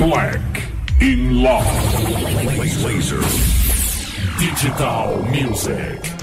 Black in Love. Laser. Digital Music.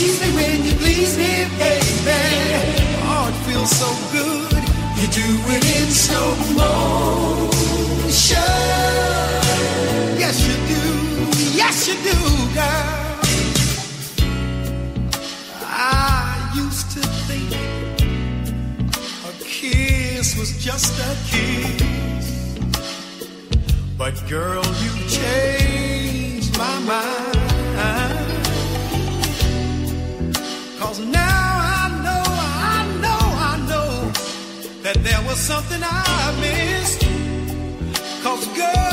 please me when you please me, baby. Oh, it feels so good. You do it in slow motion. Yes, you do. Yes, you do, girl. I used to think a kiss was just a kiss. But girl, you changed my mind. Cause now I know, I know, I know that there was something I missed. Cause girl.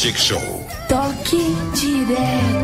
Chic Show. Toque direto.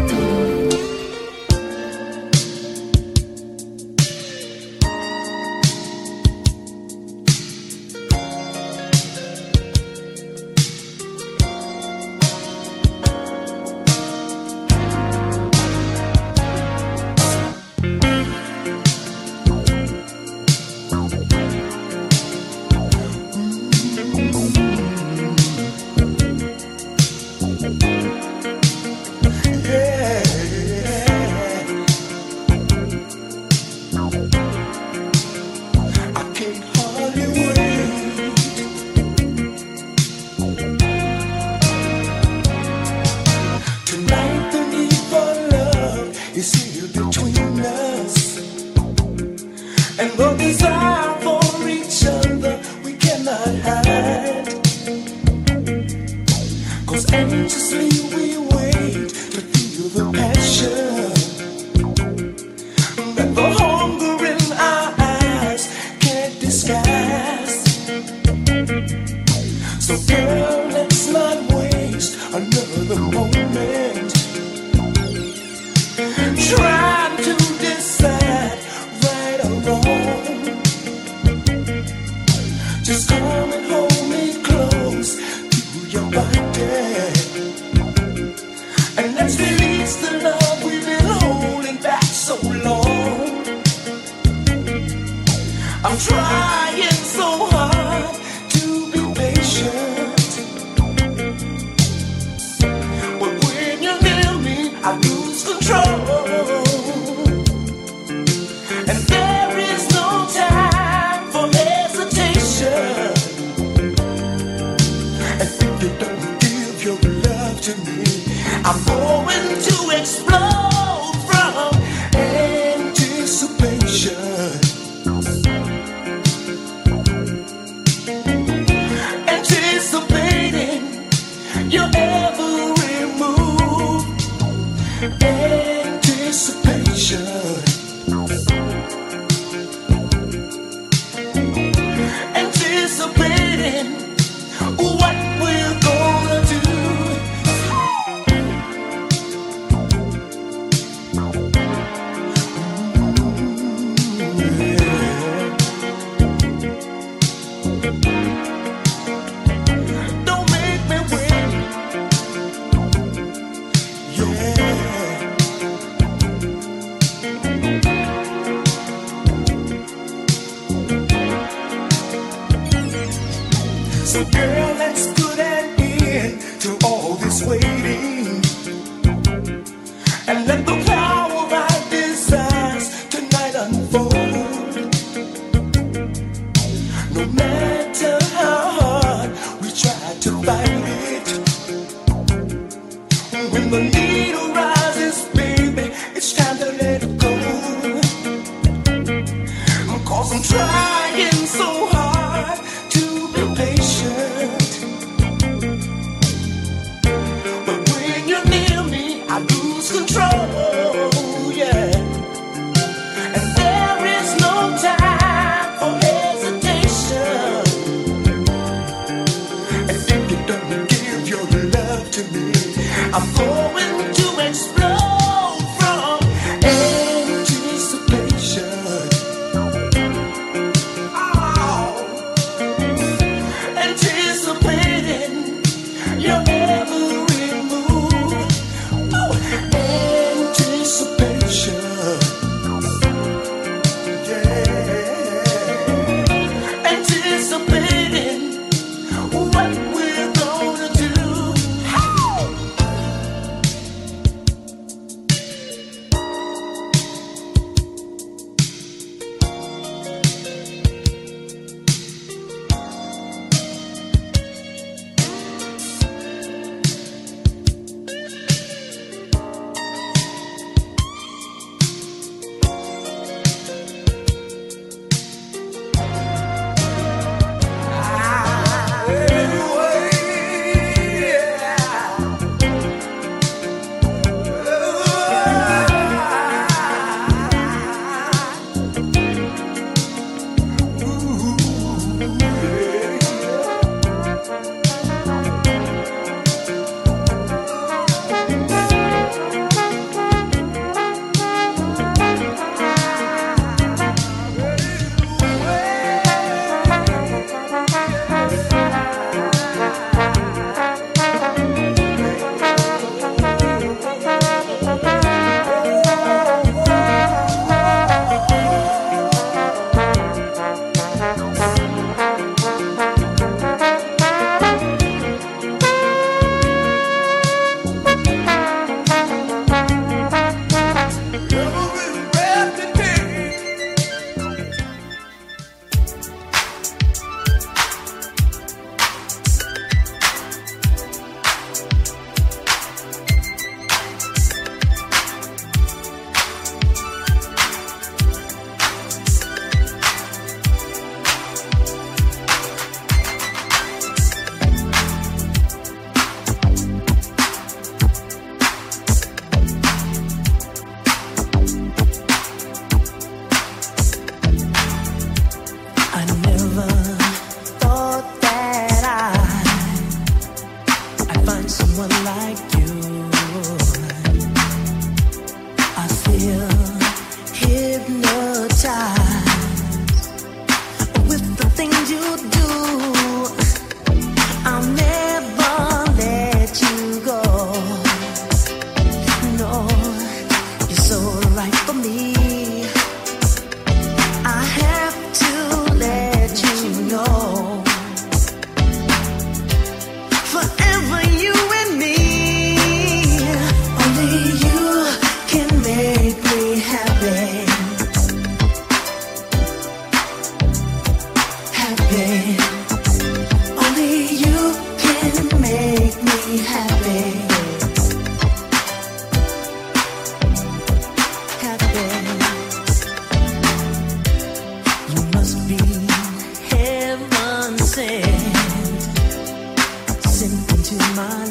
Every move. Anticipation.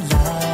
Come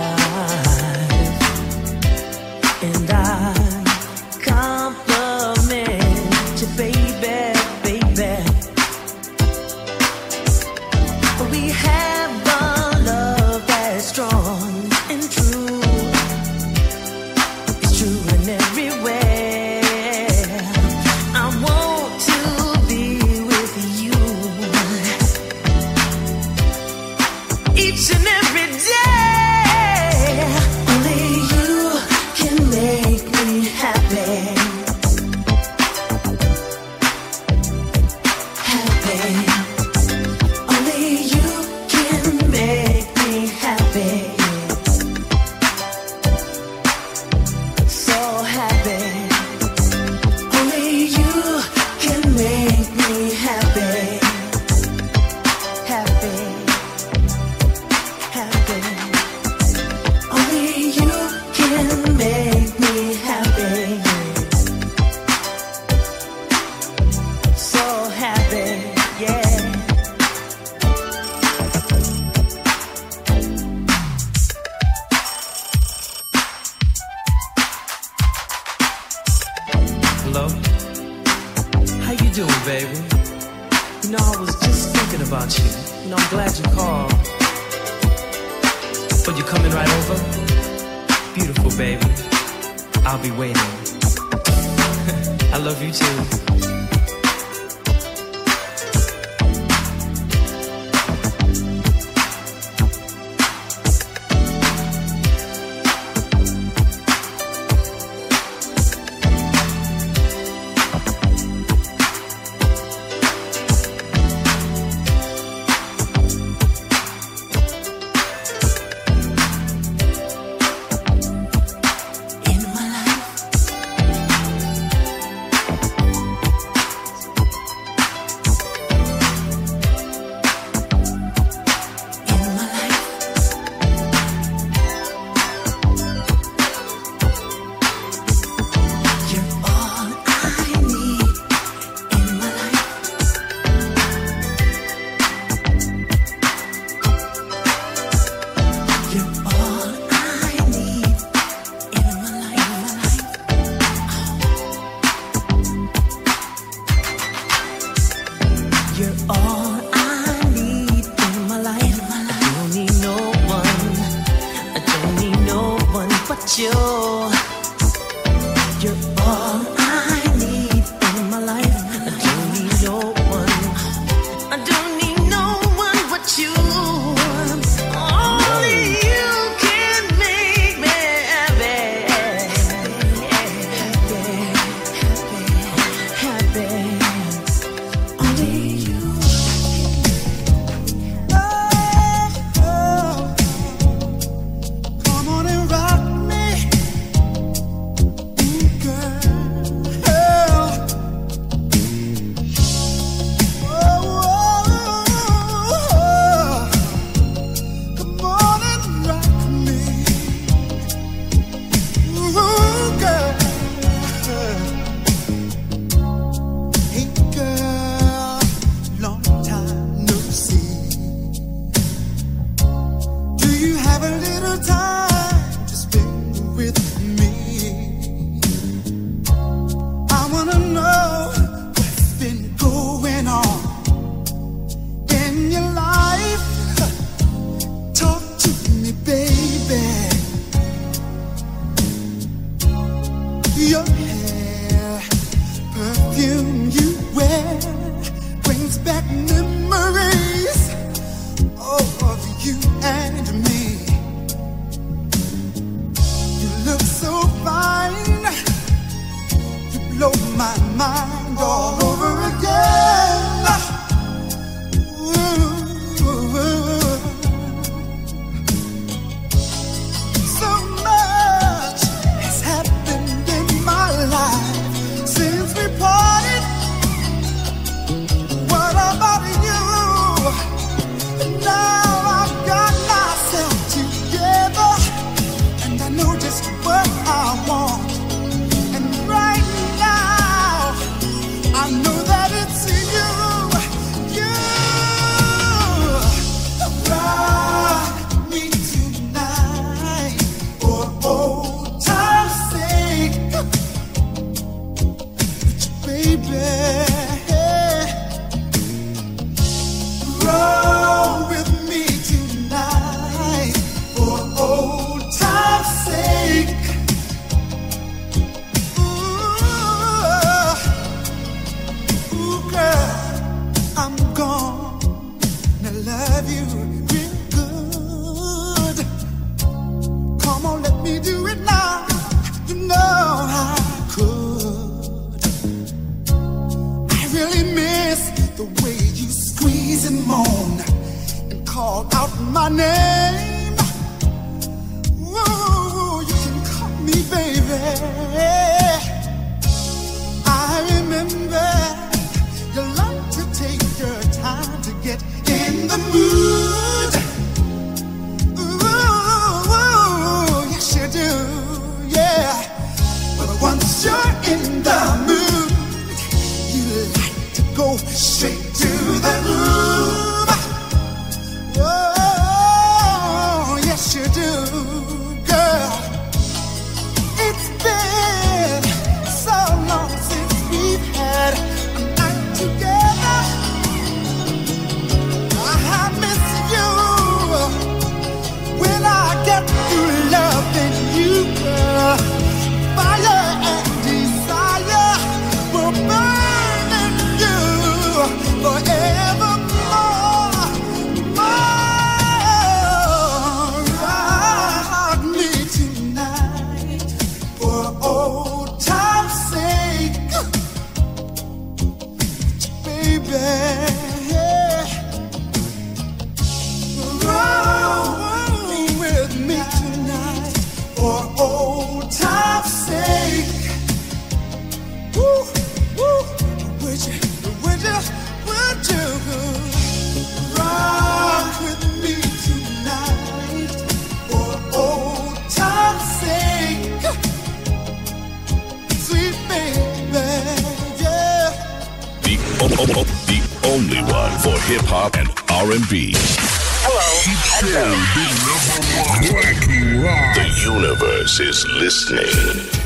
The universe is listening.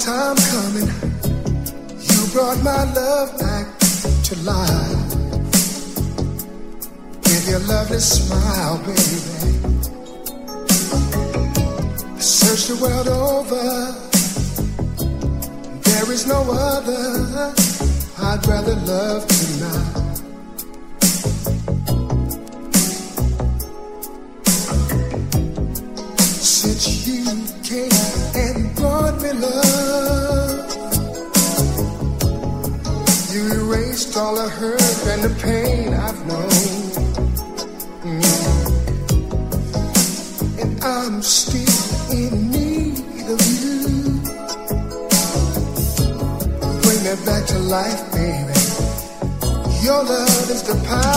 time coming. You brought my love back to life with your lovely smile, baby. I searched the world over. There is no other. I'd rather love tonight. pain I've known. Mm. And I'm still in need of you. Bring me back to life, baby. Your love is the power.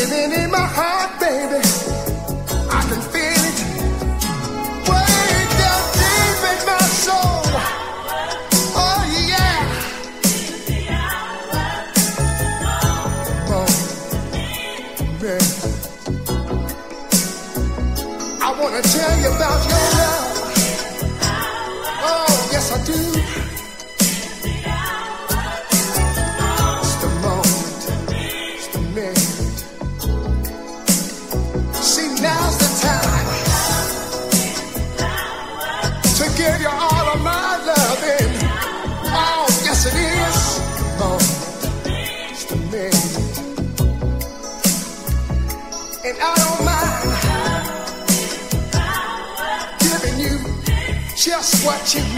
Living in my heart, baby. Just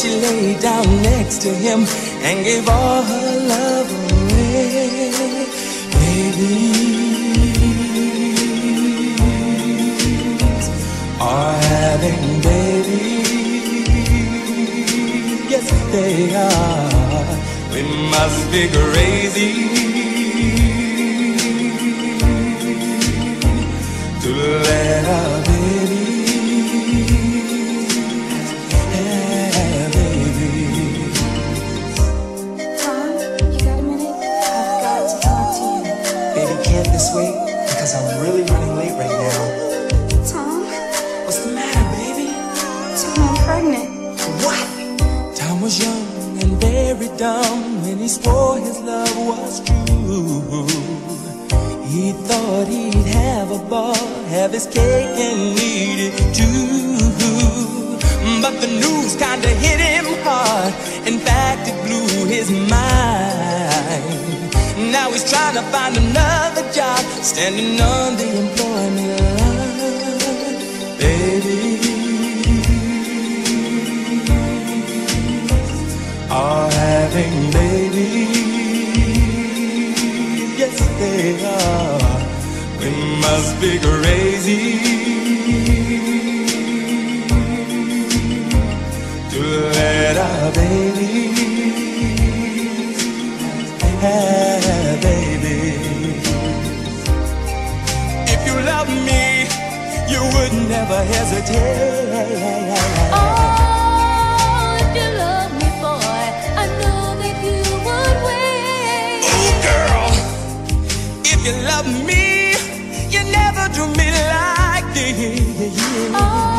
she lay down next to him and gave all her love away. Babies are having babies. Yes, they are. We must be crazy really running late right now. Tom, What's the matter, baby? Tom, I'm pregnant. What? Tom was young and very dumb when he swore his love was true. He thought he'd have a ball, have his cake and eat it too. But the news kinda hit him hard. In fact, it blew his mind. Now he's trying to find another job, standing on the employment line. Baby are having babies. Yes, they are. We must be crazy to let our babies you would never hesitate. Oh, if you love me, boy, I know that you would wait. Ooh, girl, if you love me, you never do me like this. Oh,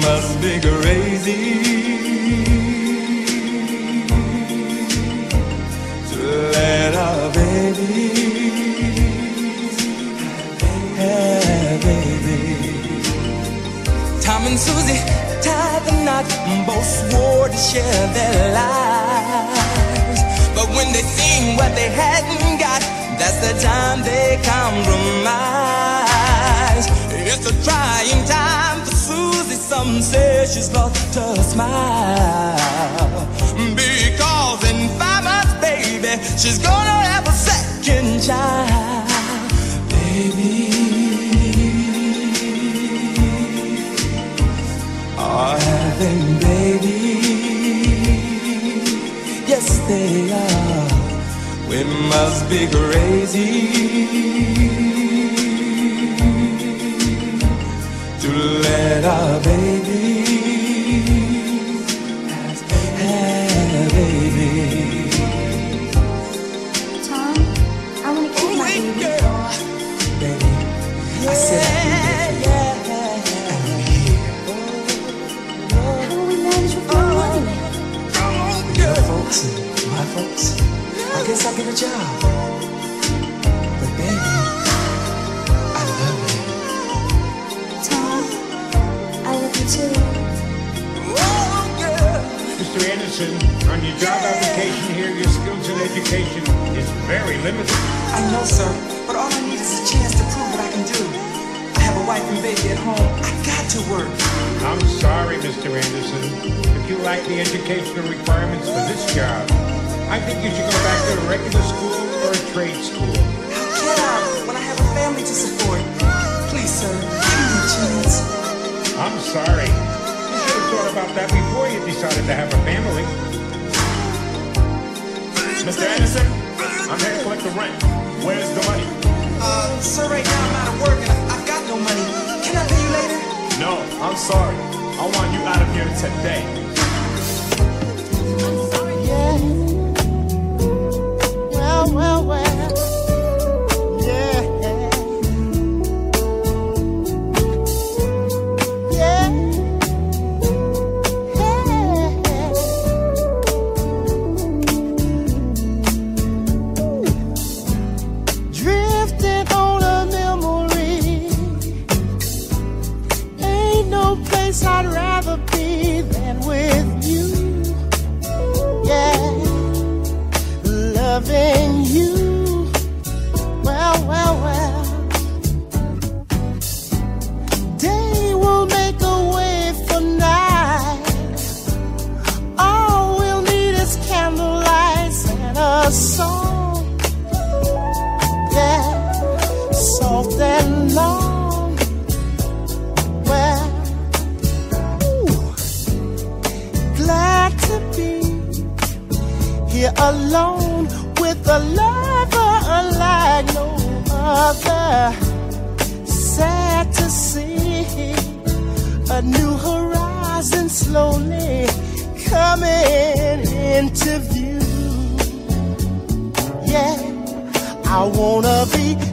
must be crazy to let our babies have babies. Tom and Susie tied the knot, and both swore to share their lives. But when they seen what they hadn't got, that's the time they compromise. It's a trying time. Some say she's lost her smile. Because in five months, baby, she's gonna have a second child. Baby are having babies. Yes, they are. We must be crazy let our babies your job application here, your skills and education is very limited. I know, sir, but all I need is a chance to prove what I can do. I have a wife and baby at home. I got to work. I'm sorry, Mr. Anderson. If you lack the educational requirements for this job, I think you should go back to a regular school or a trade school. How can I when I have a family to support? Please, sir, give me a chance. I'm sorry. You should have thought about that before you decided to have a family. Mr. Anderson, I'm here to collect the rent. Where's the money? Uh, sir, right now I'm out of work and I, I've got no money. Can I pay you later? No, I'm sorry. I want you out of here today. A new horizon slowly coming into view. Yeah, I wanna be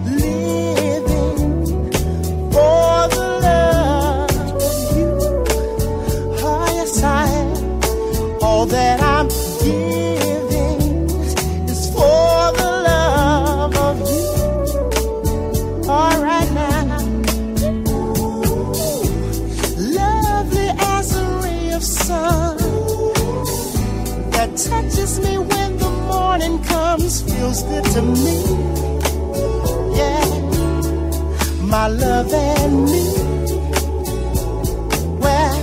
my love and me. Well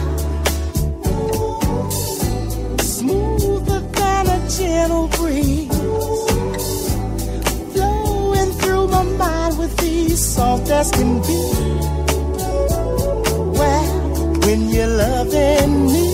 smoother than a gentle breeze, flowing through my mind with ease, soft as can be. Well, when you're loving me,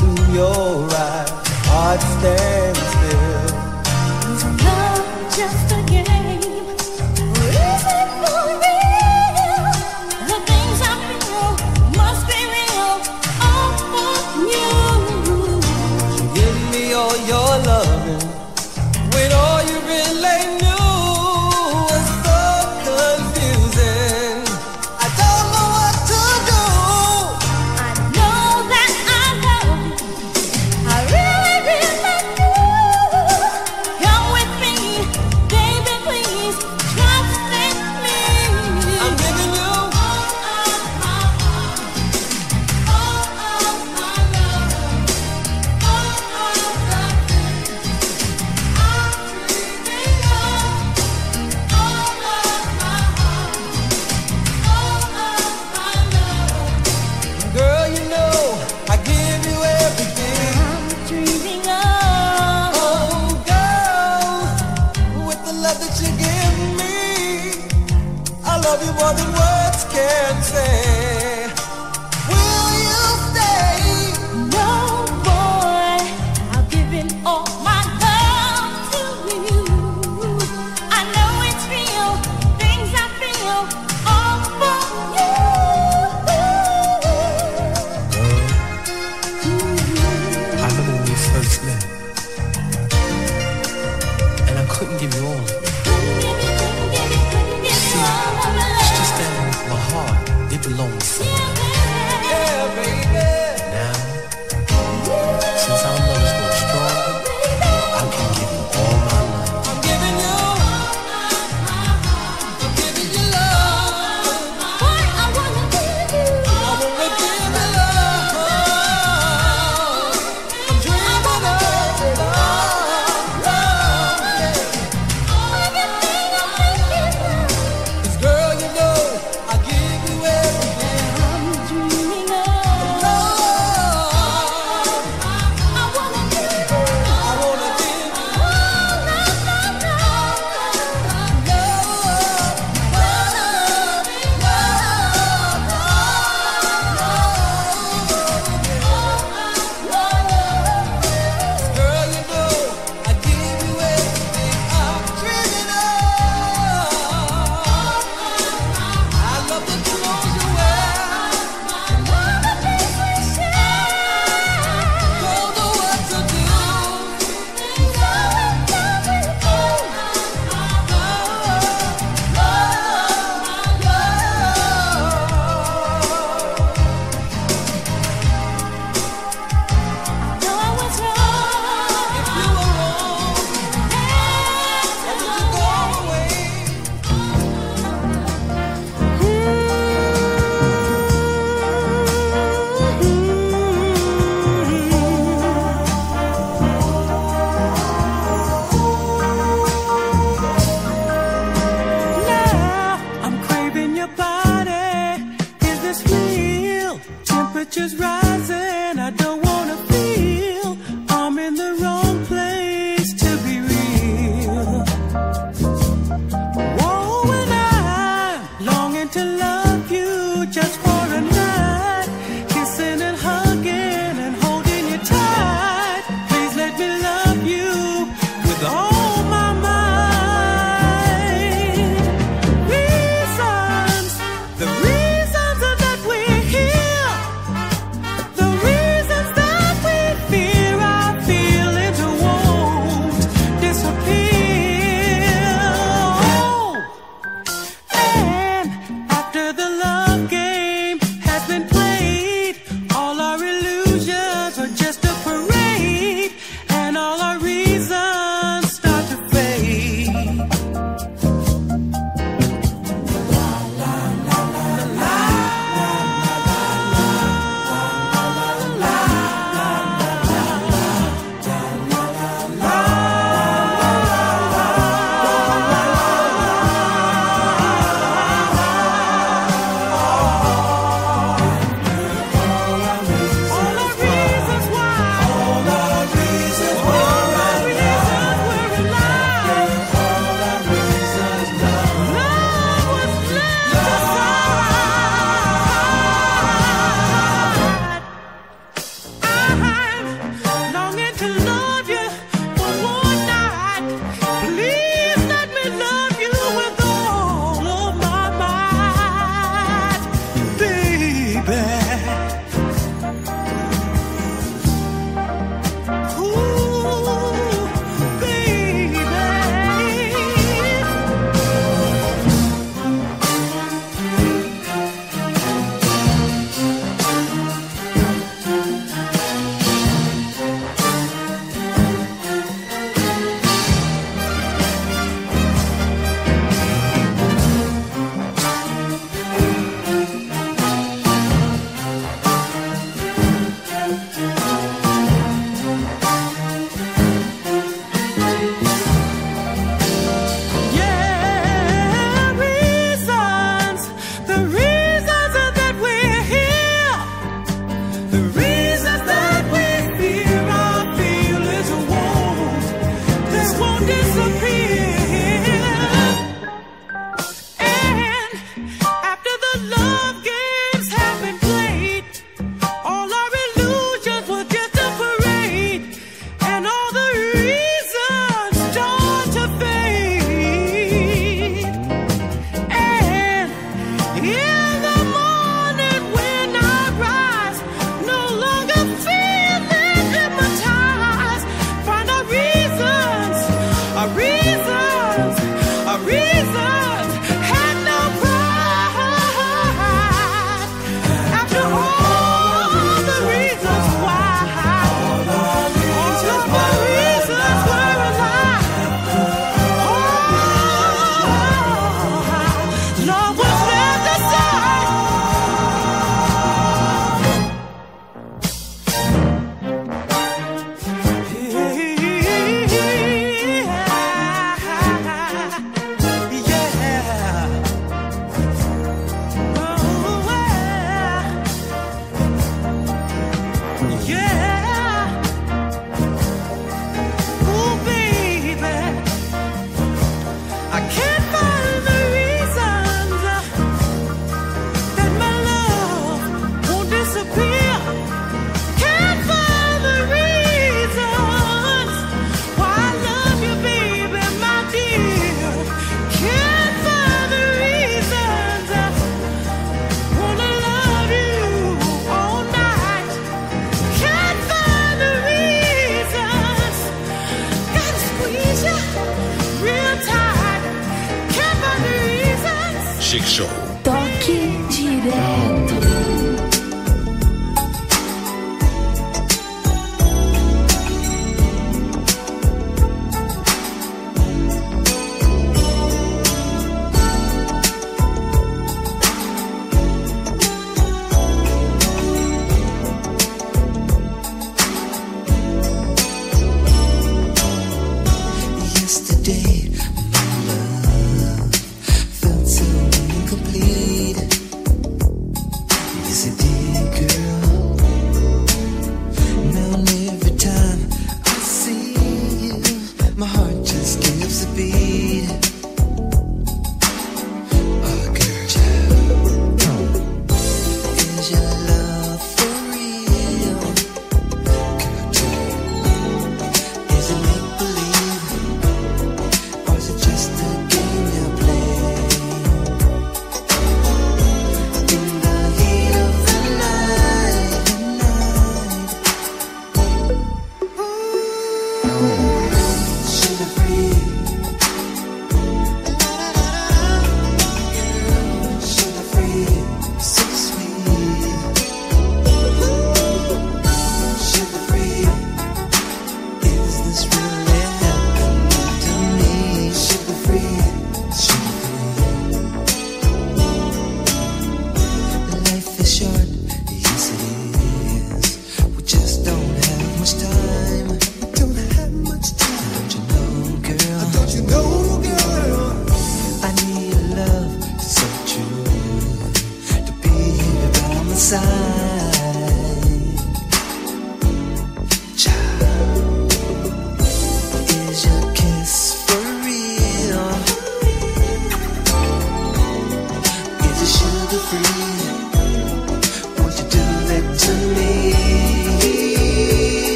into your eyes, heart stands